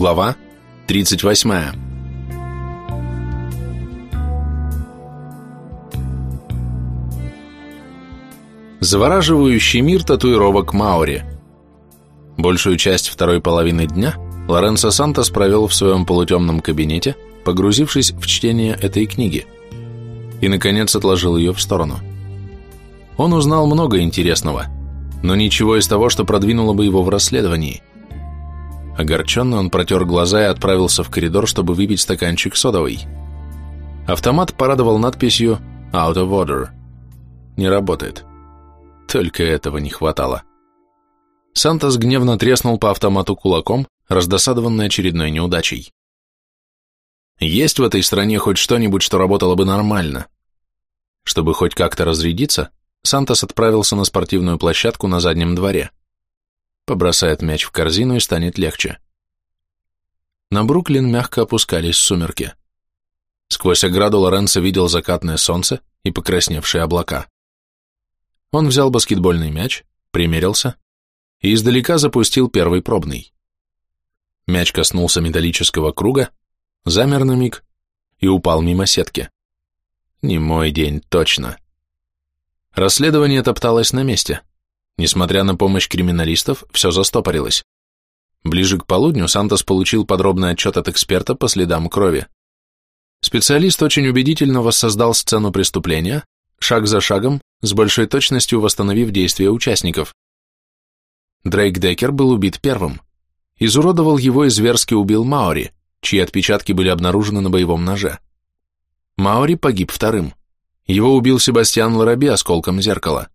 Глава 38 Завораживающий мир татуировок Маори Большую часть второй половины дня Лоренцо Сантос провел в своем полутемном кабинете, погрузившись в чтение этой книги, и, наконец, отложил ее в сторону. Он узнал много интересного, но ничего из того, что продвинуло бы его в расследовании – Огорченно он протер глаза и отправился в коридор, чтобы выпить стаканчик содовой. Автомат порадовал надписью «Out of order». Не работает. Только этого не хватало. Сантос гневно треснул по автомату кулаком, раздосадованный очередной неудачей. Есть в этой стране хоть что-нибудь, что работало бы нормально? Чтобы хоть как-то разрядиться, Сантос отправился на спортивную площадку на заднем дворе побросает мяч в корзину и станет легче. На Бруклин мягко опускались сумерки. Сквозь ограду Лоренцо видел закатное солнце и покрасневшие облака. Он взял баскетбольный мяч, примерился и издалека запустил первый пробный. Мяч коснулся металлического круга, замер на миг и упал мимо сетки. Не мой день, точно. Расследование топталось на месте. Несмотря на помощь криминалистов, все застопорилось. Ближе к полудню Сантос получил подробный отчет от эксперта по следам крови. Специалист очень убедительно воссоздал сцену преступления, шаг за шагом, с большой точностью восстановив действия участников. Дрейк Деккер был убит первым. Изуродовал его и зверски убил Маори, чьи отпечатки были обнаружены на боевом ноже. Маори погиб вторым. Его убил Себастьян Лараби осколком зеркала.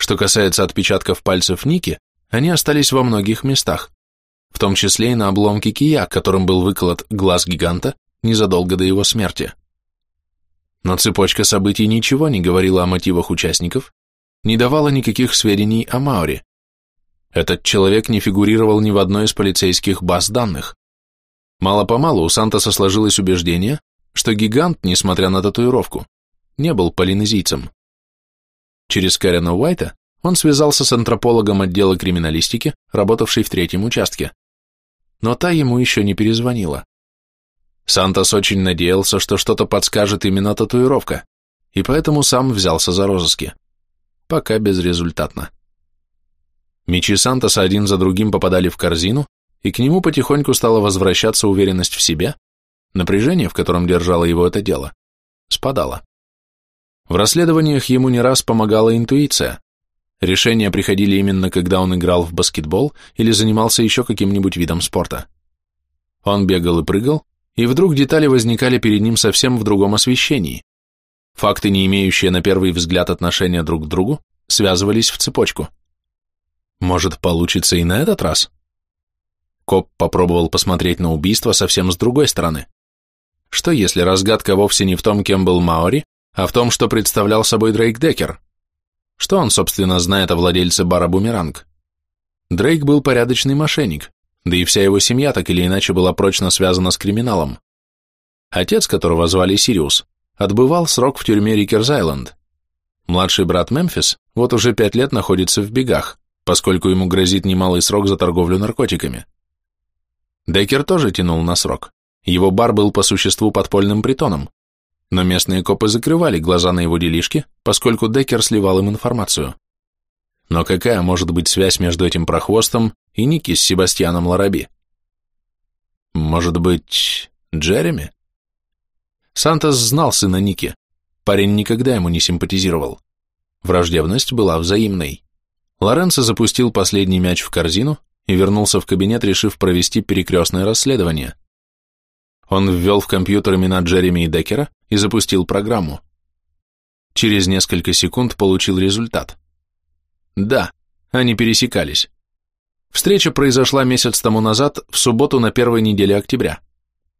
Что касается отпечатков пальцев Ники, они остались во многих местах, в том числе и на обломке кия, которым был выколот глаз гиганта незадолго до его смерти. Но цепочка событий ничего не говорила о мотивах участников, не давала никаких сведений о Мауре. Этот человек не фигурировал ни в одной из полицейских баз данных. Мало-помалу у Сантоса сложилось убеждение, что гигант, несмотря на татуировку, не был полинезийцем. Через Кэрена Уайта он связался с антропологом отдела криминалистики, работавшей в третьем участке. Но та ему еще не перезвонила. Сантос очень надеялся, что что-то подскажет именно татуировка, и поэтому сам взялся за розыски. Пока безрезультатно. Мечи Сантоса один за другим попадали в корзину, и к нему потихоньку стала возвращаться уверенность в себе, напряжение, в котором держало его это дело, спадало. В расследованиях ему не раз помогала интуиция. Решения приходили именно, когда он играл в баскетбол или занимался еще каким-нибудь видом спорта. Он бегал и прыгал, и вдруг детали возникали перед ним совсем в другом освещении. Факты, не имеющие на первый взгляд отношения друг к другу, связывались в цепочку. Может, получится и на этот раз? Коп попробовал посмотреть на убийство совсем с другой стороны. Что если разгадка вовсе не в том, кем был Маори, а в том, что представлял собой Дрейк Деккер. Что он, собственно, знает о владельце бара «Бумеранг»? Дрейк был порядочный мошенник, да и вся его семья так или иначе была прочно связана с криминалом. Отец, которого звали Сириус, отбывал срок в тюрьме Рикерс-Айленд. Младший брат Мемфис вот уже пять лет находится в бегах, поскольку ему грозит немалый срок за торговлю наркотиками. Деккер тоже тянул на срок. Его бар был по существу подпольным притоном, но местные копы закрывали глаза на его делишки, поскольку Деккер сливал им информацию. Но какая может быть связь между этим прохвостом и Ники с Себастьяном Лараби? Может быть, Джереми? Сантос знал сына Ники. Парень никогда ему не симпатизировал. Враждебность была взаимной. Лоренцо запустил последний мяч в корзину и вернулся в кабинет, решив провести перекрестное расследование. Он ввел в компьютер имена Джереми и Деккера и запустил программу. Через несколько секунд получил результат. Да, они пересекались. Встреча произошла месяц тому назад, в субботу на первой неделе октября.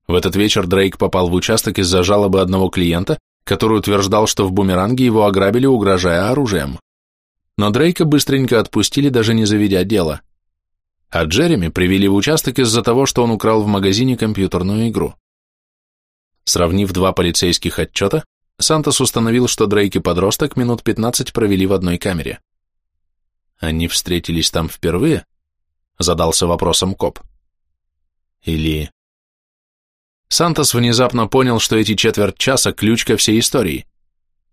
В этот вечер Дрейк попал в участок из-за жалобы одного клиента, который утверждал, что в бумеранге его ограбили, угрожая оружием. Но Дрейка быстренько отпустили, даже не заведя дело. А Джереми привели в участок из-за того, что он украл в магазине компьютерную игру. Сравнив два полицейских отчета, Сантос установил, что Дрейк и подросток минут 15 провели в одной камере. Они встретились там впервые? Задался вопросом коп. Или... Сантос внезапно понял, что эти четверть часа – ключ ко всей истории.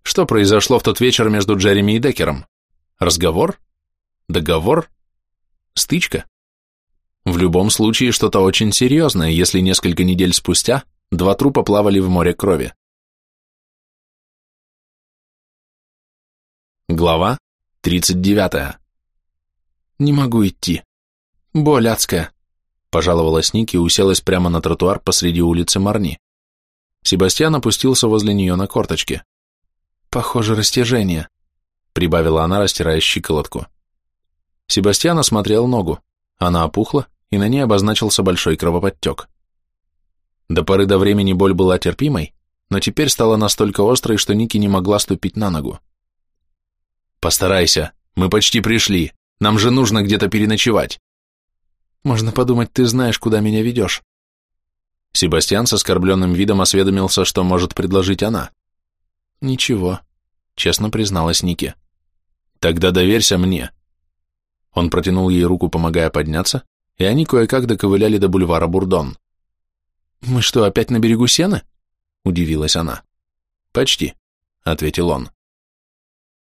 Что произошло в тот вечер между Джереми и Деккером? Разговор? Договор? Стычка? В любом случае что-то очень серьезное, если несколько недель спустя два трупа плавали в море крови. Глава 39. «Не могу идти. Боль адская», — пожаловалась Ники и уселась прямо на тротуар посреди улицы Марни. Себастьян опустился возле нее на корточки. «Похоже, растяжение», — прибавила она, растирая щиколотку. Себастьян осмотрел ногу. Она опухла, и на ней обозначился большой кровоподтек. До поры до времени боль была терпимой, но теперь стала настолько острой, что Ники не могла ступить на ногу. «Постарайся, мы почти пришли, нам же нужно где-то переночевать». «Можно подумать, ты знаешь, куда меня ведешь». Себастьян с оскорбленным видом осведомился, что может предложить она. «Ничего», — честно призналась Ники. «Тогда доверься мне». Он протянул ей руку, помогая подняться, и они кое-как доковыляли до бульвара Бурдон. «Мы что, опять на берегу Сены?» — удивилась она. «Почти», — ответил он.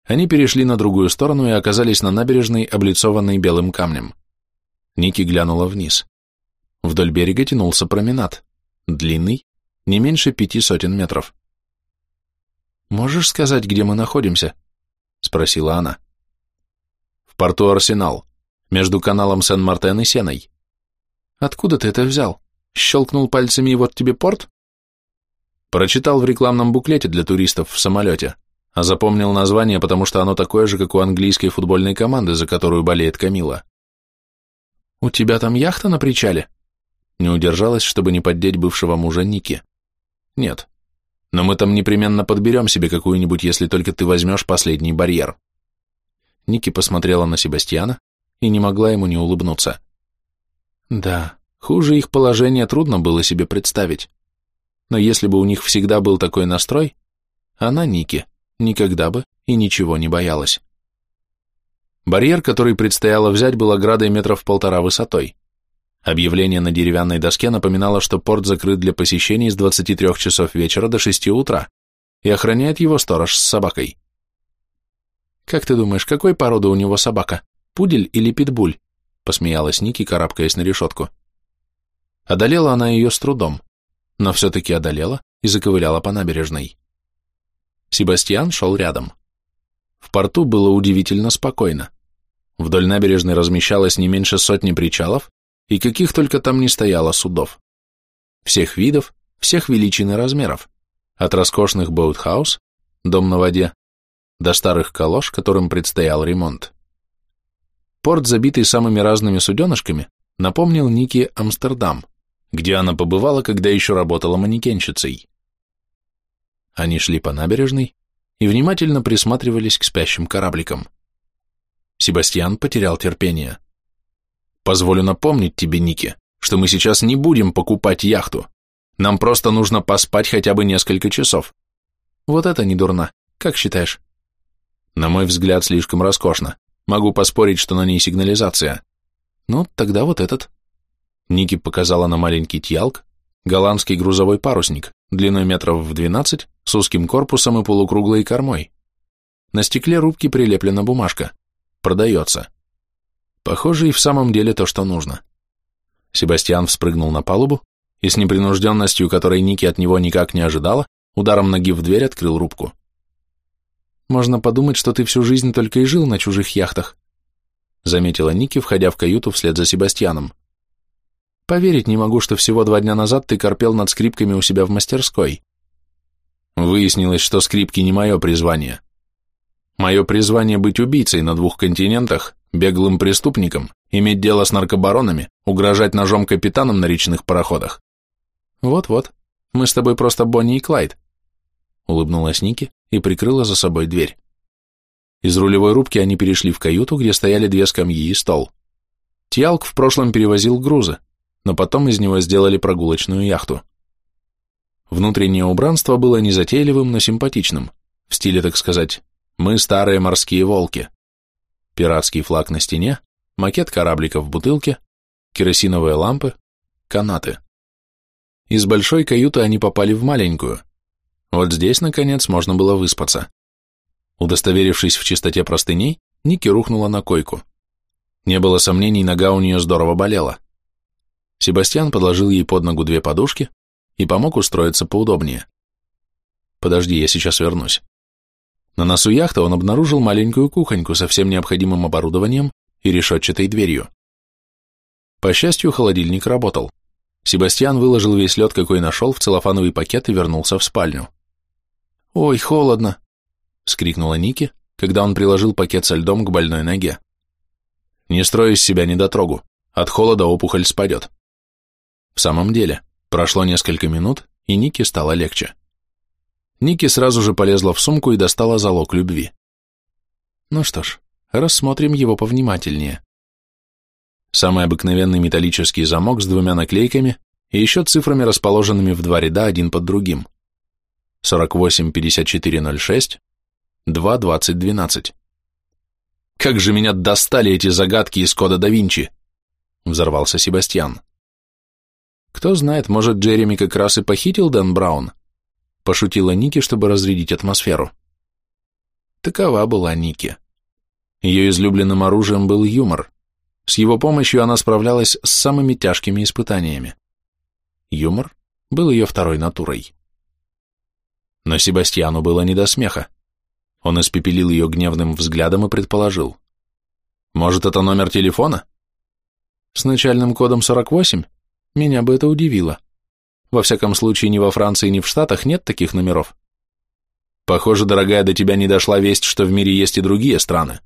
Они перешли на другую сторону и оказались на набережной, облицованной белым камнем. Ники глянула вниз. Вдоль берега тянулся променад, длинный, не меньше пяти сотен метров. «Можешь сказать, где мы находимся?» — спросила она. «В порту Арсенал, между каналом Сен-Мартен и Сеной». «Откуда ты это взял? Щелкнул пальцами и вот тебе порт?» Прочитал в рекламном буклете для туристов в самолете а запомнил название, потому что оно такое же, как у английской футбольной команды, за которую болеет Камила. «У тебя там яхта на причале?» Не удержалась, чтобы не поддеть бывшего мужа Ники. «Нет. Но мы там непременно подберем себе какую-нибудь, если только ты возьмешь последний барьер». Ники посмотрела на Себастьяна и не могла ему не улыбнуться. Да, хуже их положение трудно было себе представить. Но если бы у них всегда был такой настрой, она, Ники, никогда бы и ничего не боялась. Барьер, который предстояло взять, был оградой метров полтора высотой. Объявление на деревянной доске напоминало, что порт закрыт для посещений с 23 часов вечера до 6 утра и охраняет его сторож с собакой. «Как ты думаешь, какой породы у него собака? Пудель или питбуль?» — посмеялась Ники, карабкаясь на решетку. Одолела она ее с трудом, но все-таки одолела и заковыляла по набережной. Себастьян шел рядом. В порту было удивительно спокойно. Вдоль набережной размещалось не меньше сотни причалов, и каких только там не стояло судов. Всех видов, всех величин и размеров, от роскошных боутхаус, дом на воде, до старых калош, которым предстоял ремонт. Порт, забитый самыми разными суденышками, напомнил Нике Амстердам, где она побывала, когда еще работала манекенщицей. Они шли по набережной и внимательно присматривались к спящим корабликам. Себастьян потерял терпение. «Позволю напомнить тебе, Ники, что мы сейчас не будем покупать яхту. Нам просто нужно поспать хотя бы несколько часов. Вот это не дурно. Как считаешь?» На мой взгляд, слишком роскошно. Могу поспорить, что на ней сигнализация. Ну, тогда вот этот. Ники показала на маленький тьялк, голландский грузовой парусник, длиной метров в 12, с узким корпусом и полукруглой кормой. На стекле рубки прилеплена бумажка. Продается. Похоже, и в самом деле то, что нужно. Себастьян вспрыгнул на палубу и с непринужденностью, которой Ники от него никак не ожидала, ударом ноги в дверь открыл рубку. «Можно подумать, что ты всю жизнь только и жил на чужих яхтах», заметила Ники, входя в каюту вслед за Себастьяном. «Поверить не могу, что всего два дня назад ты корпел над скрипками у себя в мастерской. Выяснилось, что скрипки не мое призвание. Мое призвание быть убийцей на двух континентах, беглым преступником, иметь дело с наркобаронами, угрожать ножом капитанам на речных пароходах. Вот-вот, мы с тобой просто Бонни и Клайд. Улыбнулась Ники и прикрыла за собой дверь. Из рулевой рубки они перешли в каюту, где стояли две скамьи и стол. Тьялк в прошлом перевозил грузы, но потом из него сделали прогулочную яхту. Внутреннее убранство было незатейливым, но симпатичным, в стиле, так сказать, «мы старые морские волки». Пиратский флаг на стене, макет кораблика в бутылке, керосиновые лампы, канаты. Из большой каюты они попали в маленькую. Вот здесь, наконец, можно было выспаться. Удостоверившись в чистоте простыней, Ники рухнула на койку. Не было сомнений, нога у нее здорово болела. Себастьян подложил ей под ногу две подушки и помог устроиться поудобнее. «Подожди, я сейчас вернусь». На носу яхты он обнаружил маленькую кухоньку со всем необходимым оборудованием и решетчатой дверью. По счастью, холодильник работал. Себастьян выложил весь лед, какой нашел, в целлофановый пакет и вернулся в спальню. «Ой, холодно!» — вскрикнула Ники, когда он приложил пакет со льдом к больной ноге. «Не строй из себя недотрогу. От холода опухоль спадет». В самом деле, прошло несколько минут, и Ники стало легче. Ники сразу же полезла в сумку и достала залог любви. Ну что ж, рассмотрим его повнимательнее. Самый обыкновенный металлический замок с двумя наклейками и еще цифрами, расположенными в два ряда один под другим. 485406, 22012. «Как же меня достали эти загадки из кода да Винчи!» — взорвался Себастьян. «Кто знает, может, Джереми как раз и похитил Дэн Браун?» — пошутила Ники, чтобы разрядить атмосферу. Такова была Ники. Ее излюбленным оружием был юмор. С его помощью она справлялась с самыми тяжкими испытаниями. Юмор был ее второй натурой. Но Себастьяну было не до смеха. Он испепелил ее гневным взглядом и предположил. «Может, это номер телефона?» «С начальным кодом 48? Меня бы это удивило. Во всяком случае, ни во Франции, ни в Штатах нет таких номеров». «Похоже, дорогая, до тебя не дошла весть, что в мире есть и другие страны»,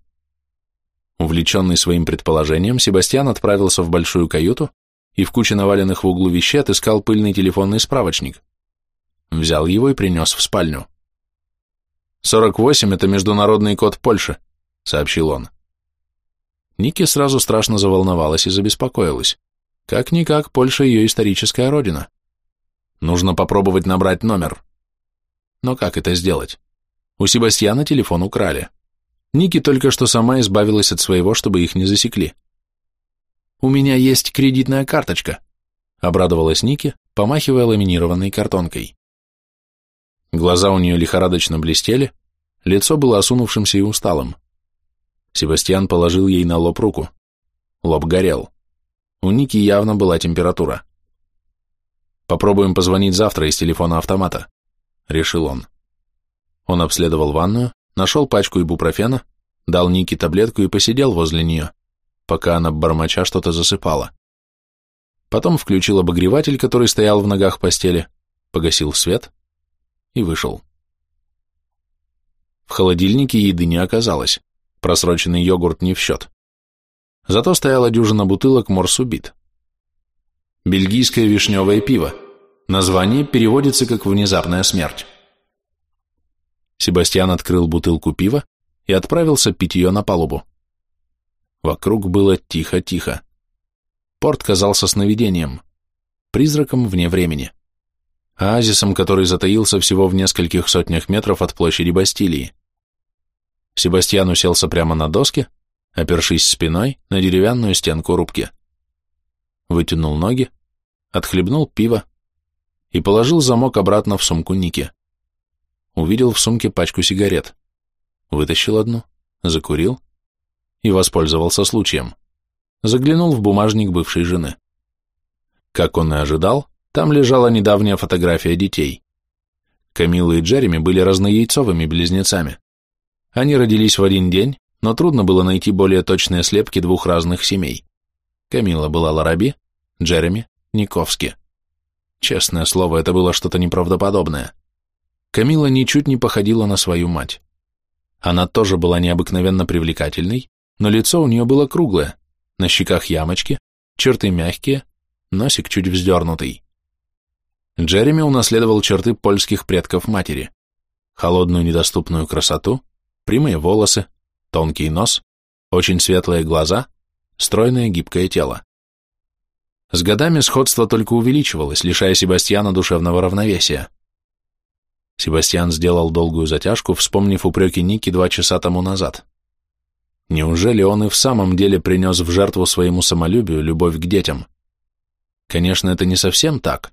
Увлеченный своим предположением, Себастьян отправился в большую каюту и в куче наваленных в углу вещей отыскал пыльный телефонный справочник. Взял его и принес в спальню. «48 — это международный код Польши», — сообщил он. Ники сразу страшно заволновалась и забеспокоилась. Как-никак, Польша ее историческая родина. Нужно попробовать набрать номер. Но как это сделать? У Себастьяна телефон украли. Ники только что сама избавилась от своего, чтобы их не засекли. «У меня есть кредитная карточка», — обрадовалась Ники, помахивая ламинированной картонкой. Глаза у нее лихорадочно блестели, лицо было осунувшимся и усталым. Себастьян положил ей на лоб руку. Лоб горел. У Ники явно была температура. «Попробуем позвонить завтра из телефона автомата», — решил он. Он обследовал ванную, нашел пачку ибупрофена, дал Нике таблетку и посидел возле нее, пока она бормоча что-то засыпала. Потом включил обогреватель, который стоял в ногах постели, погасил свет и вышел. В холодильнике еды не оказалось, просроченный йогурт не в счет. Зато стояла дюжина бутылок морсубит. Бельгийское вишневое пиво. Название переводится как «внезапная смерть». Себастьян открыл бутылку пива и отправился пить ее на палубу. Вокруг было тихо-тихо. Порт казался сновидением, призраком вне времени, оазисом, который затаился всего в нескольких сотнях метров от площади Бастилии. Себастьян уселся прямо на доске, опершись спиной на деревянную стенку рубки. Вытянул ноги, отхлебнул пиво и положил замок обратно в сумку Ники увидел в сумке пачку сигарет, вытащил одну, закурил и воспользовался случаем. Заглянул в бумажник бывшей жены. Как он и ожидал, там лежала недавняя фотография детей. Камилла и Джереми были разнояйцовыми близнецами. Они родились в один день, но трудно было найти более точные слепки двух разных семей. Камила была Лараби, Джереми – Никовски. Честное слово, это было что-то неправдоподобное. Камила ничуть не походила на свою мать. Она тоже была необыкновенно привлекательной, но лицо у нее было круглое, на щеках ямочки, черты мягкие, носик чуть вздернутый. Джереми унаследовал черты польских предков матери. Холодную недоступную красоту, прямые волосы, тонкий нос, очень светлые глаза, стройное гибкое тело. С годами сходство только увеличивалось, лишая Себастьяна душевного равновесия. Себастьян сделал долгую затяжку, вспомнив упреки Ники два часа тому назад. Неужели он и в самом деле принес в жертву своему самолюбию любовь к детям? Конечно, это не совсем так,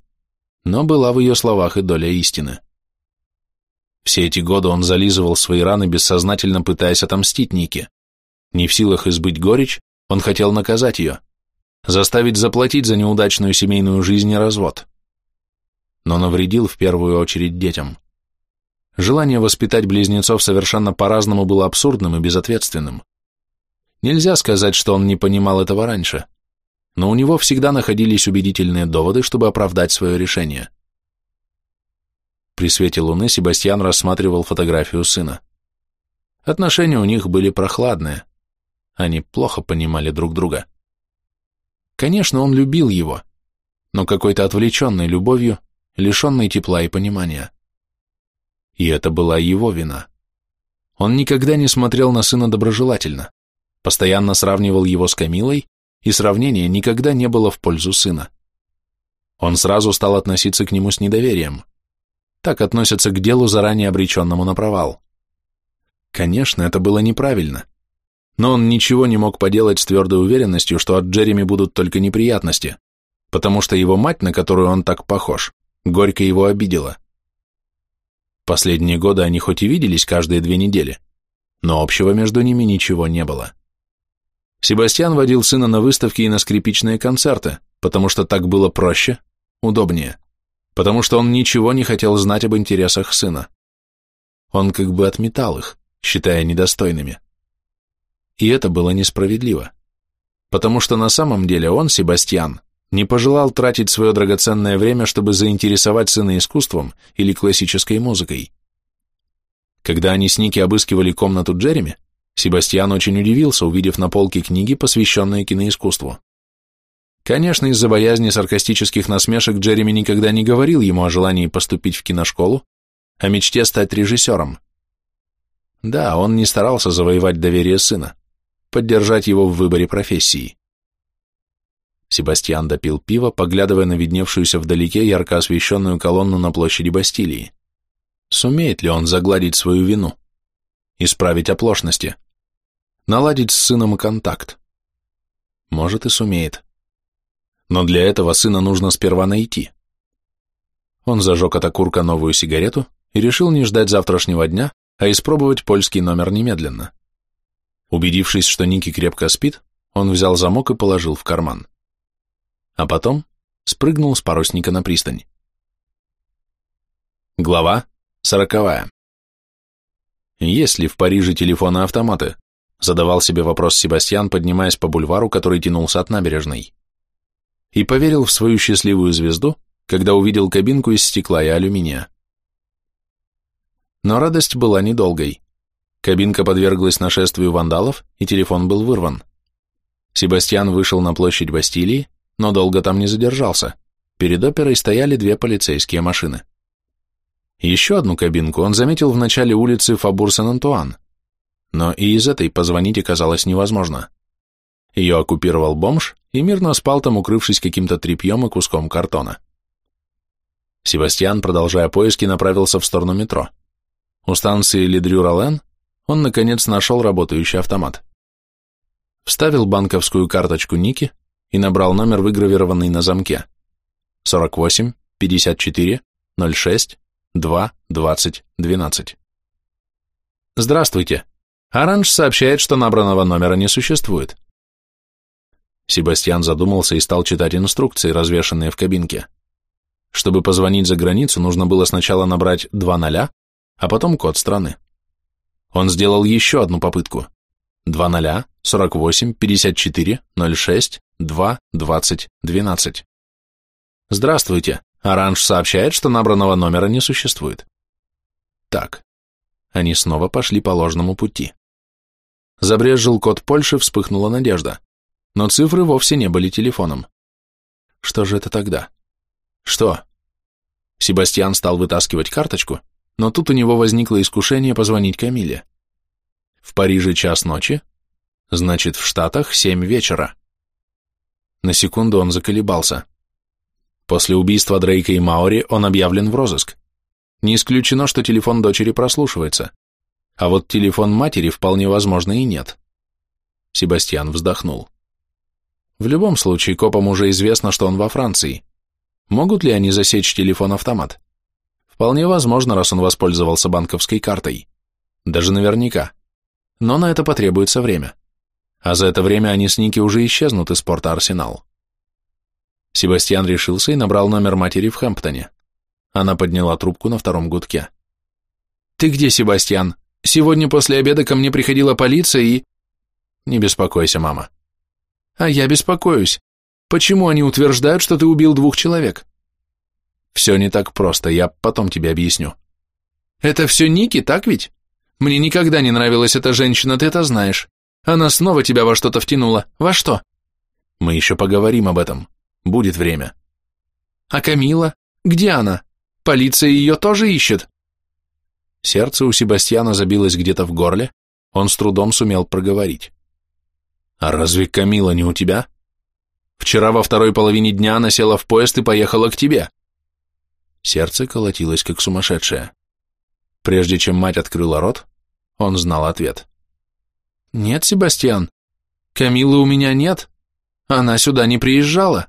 но была в ее словах и доля истины. Все эти годы он зализывал свои раны, бессознательно пытаясь отомстить Нике. Не в силах избыть горечь, он хотел наказать ее, заставить заплатить за неудачную семейную жизнь и развод. Но навредил в первую очередь детям. Желание воспитать близнецов совершенно по-разному было абсурдным и безответственным. Нельзя сказать, что он не понимал этого раньше, но у него всегда находились убедительные доводы, чтобы оправдать свое решение. При свете луны Себастьян рассматривал фотографию сына. Отношения у них были прохладные. Они плохо понимали друг друга. Конечно, он любил его, но какой-то отвлеченной любовью, лишенной тепла и понимания. И это была его вина. Он никогда не смотрел на сына доброжелательно, постоянно сравнивал его с Камилой, и сравнение никогда не было в пользу сына. Он сразу стал относиться к нему с недоверием. Так относятся к делу, заранее обреченному на провал. Конечно, это было неправильно, но он ничего не мог поделать с твердой уверенностью, что от Джереми будут только неприятности, потому что его мать, на которую он так похож, горько его обидела. Последние годы они хоть и виделись каждые две недели, но общего между ними ничего не было. Себастьян водил сына на выставки и на скрипичные концерты, потому что так было проще, удобнее, потому что он ничего не хотел знать об интересах сына. Он как бы отметал их, считая недостойными. И это было несправедливо, потому что на самом деле он, Себастьян, не пожелал тратить свое драгоценное время, чтобы заинтересовать сына искусством или классической музыкой. Когда они с Ники обыскивали комнату Джереми, Себастьян очень удивился, увидев на полке книги, посвященные киноискусству. Конечно, из-за боязни саркастических насмешек Джереми никогда не говорил ему о желании поступить в киношколу, о мечте стать режиссером. Да, он не старался завоевать доверие сына, поддержать его в выборе профессии. Себастьян допил пиво, поглядывая на видневшуюся вдалеке ярко освещенную колонну на площади Бастилии. Сумеет ли он загладить свою вину? Исправить оплошности? Наладить с сыном контакт? Может и сумеет. Но для этого сына нужно сперва найти. Он зажег от окурка новую сигарету и решил не ждать завтрашнего дня, а испробовать польский номер немедленно. Убедившись, что Ники крепко спит, он взял замок и положил в карман а потом спрыгнул с парусника на пристань. Глава сороковая. Есть ли в Париже телефоны-автоматы? Задавал себе вопрос Себастьян, поднимаясь по бульвару, который тянулся от набережной. И поверил в свою счастливую звезду, когда увидел кабинку из стекла и алюминия. Но радость была недолгой. Кабинка подверглась нашествию вандалов, и телефон был вырван. Себастьян вышел на площадь Бастилии, но долго там не задержался. Перед оперой стояли две полицейские машины. Еще одну кабинку он заметил в начале улицы Фабур-Сен-Антуан, но и из этой позвонить оказалось невозможно. Ее оккупировал бомж и мирно спал там, укрывшись каким-то тряпьем и куском картона. Себастьян, продолжая поиски, направился в сторону метро. У станции Ледрю-Ролен он, наконец, нашел работающий автомат. Вставил банковскую карточку Ники, и набрал номер, выгравированный на замке. 48 54 06 2 20 12. Здравствуйте. Оранж сообщает, что набранного номера не существует. Себастьян задумался и стал читать инструкции, развешанные в кабинке. Чтобы позвонить за границу, нужно было сначала набрать два ноля, а потом код страны. Он сделал еще одну попытку. Два ноля, 48, 54, 06, 2, 20, 12. Здравствуйте. Оранж сообщает, что набранного номера не существует. Так. Они снова пошли по ложному пути. Забрезжил код Польши, вспыхнула надежда. Но цифры вовсе не были телефоном. Что же это тогда? Что? Себастьян стал вытаскивать карточку, но тут у него возникло искушение позвонить Камиле. В Париже час ночи, значит, в Штатах семь вечера. На секунду он заколебался. После убийства Дрейка и Маури он объявлен в розыск. Не исключено, что телефон дочери прослушивается. А вот телефон матери вполне возможно и нет. Себастьян вздохнул. В любом случае, копам уже известно, что он во Франции. Могут ли они засечь телефон-автомат? Вполне возможно, раз он воспользовался банковской картой. Даже наверняка. Но на это потребуется время. А за это время они с Ники уже исчезнут из порта Арсенал. Себастьян решился и набрал номер матери в Хэмптоне. Она подняла трубку на втором гудке. «Ты где, Себастьян? Сегодня после обеда ко мне приходила полиция и...» «Не беспокойся, мама». «А я беспокоюсь. Почему они утверждают, что ты убил двух человек?» Все не так просто, я потом тебе объясню. Это все Ники, так ведь? Мне никогда не нравилась эта женщина, ты это знаешь. Она снова тебя во что-то втянула. Во что? Мы еще поговорим об этом. Будет время. А Камила? Где она? Полиция ее тоже ищет. Сердце у Себастьяна забилось где-то в горле, он с трудом сумел проговорить. «А разве Камила не у тебя? Вчера во второй половине дня она села в поезд и поехала к тебе. Сердце колотилось, как сумасшедшее. Прежде чем мать открыла рот, он знал ответ. «Нет, Себастьян, Камилы у меня нет. Она сюда не приезжала».